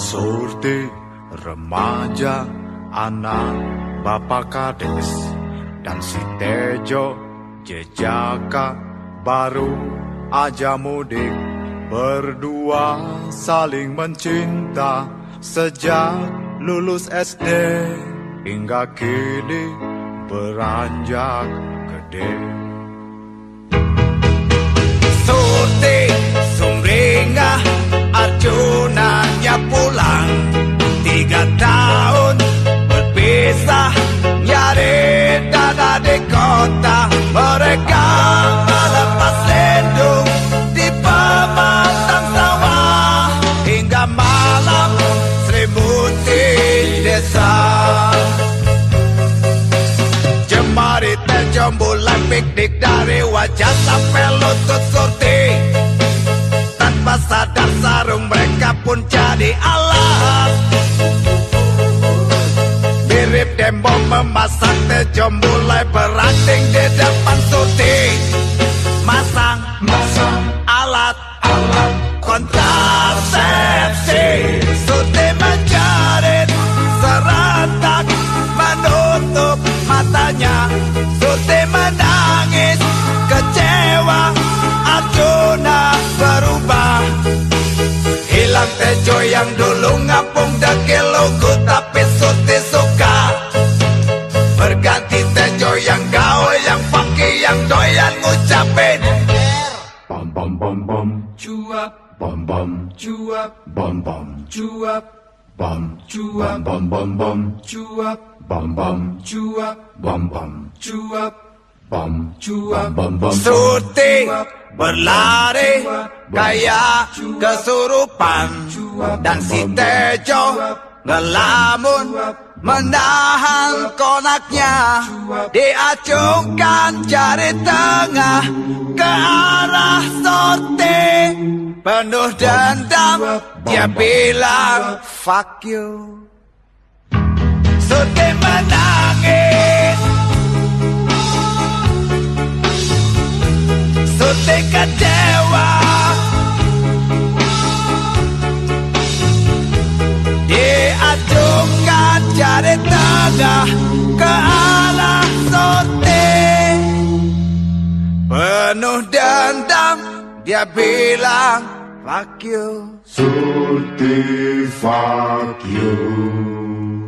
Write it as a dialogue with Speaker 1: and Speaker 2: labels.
Speaker 1: Surti, remaja, anak, bapak kades Dan si Tejo, jejaka, baru aja mudik. Berdua saling mencinta Sejak lulus SD Hingga kini beranjak gede
Speaker 2: dana di kota Mereka melepas lindung Di pematang sawah Hingga malam selimuti desa Jemari terjun bulan piknik dari wajah sampai lutut surti Tanpa sadar sarung mereka pun jadi alat Demo memasak terjun mulai beranting di depan surti Masang, masang. Alat, alat kontrasepsi. Surti menjerit serentak menutup matanya. Surti menangis kecewa Arjuna berubah. Hilang tejo yang dulu ngapung dekil yang doyan ngucapin
Speaker 1: Bom bom bom bom
Speaker 2: Cuap
Speaker 1: Bom bom
Speaker 2: Cuap
Speaker 1: Bom bom
Speaker 2: Cuap
Speaker 1: Bom
Speaker 2: Cuap
Speaker 1: Bom bom bom
Speaker 2: Cuap
Speaker 1: Bom bom
Speaker 2: Cuap
Speaker 1: Bom bom
Speaker 2: Cuap
Speaker 1: Bom
Speaker 2: Cuap
Speaker 1: Bom bom
Speaker 2: Surti berlari kayak kesurupan dan si Tejo ngelamun menahan konaknya Diacungkan jari tengah ke arah Surti Penuh dendam dia bilang fuck you. Surti menangis Diacungkan jari tengah ke arah Surti Penuh dendam dia bilang fuck you
Speaker 1: Surti fuck you